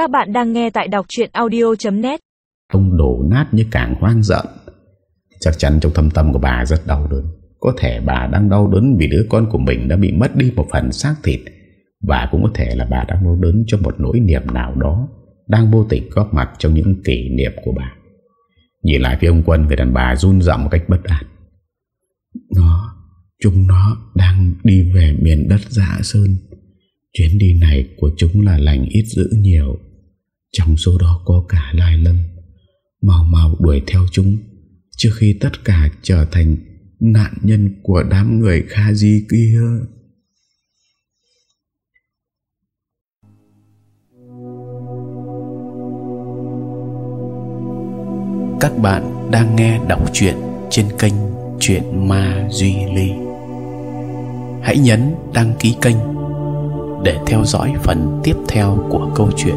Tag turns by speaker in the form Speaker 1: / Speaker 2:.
Speaker 1: Các bạn đang nghe tại đọc chuyện audio.net
Speaker 2: Ông đổ nát như càng hoang dợn Chắc chắn trong thâm tâm của bà rất đau đớn. Có thể bà đang đau đớn vì đứa con của mình đã bị mất đi một phần xác thịt. Và cũng có thể là bà đang đau đớn cho một nỗi niềm nào đó Đang vô tình góp mặt trong những kỷ niệm của bà. Nhìn lại phía ông Quân, Người đàn bà run giọng một cách bất an. Nó, Chúng nó đang đi về miền đất dạ sơn. Chuyến đi này của chúng là lành ít dữ nhiều. Trong số đó có cả Lai Lâm Màu màu đuổi theo chúng, Trước khi tất cả trở thành Nạn nhân của đám người Kha Di kia.
Speaker 3: Các bạn đang nghe đọc truyện trên kênh Chuyện Ma Duy Ly. Hãy nhấn đăng ký kênh Để theo dõi phần tiếp theo của câu chuyện.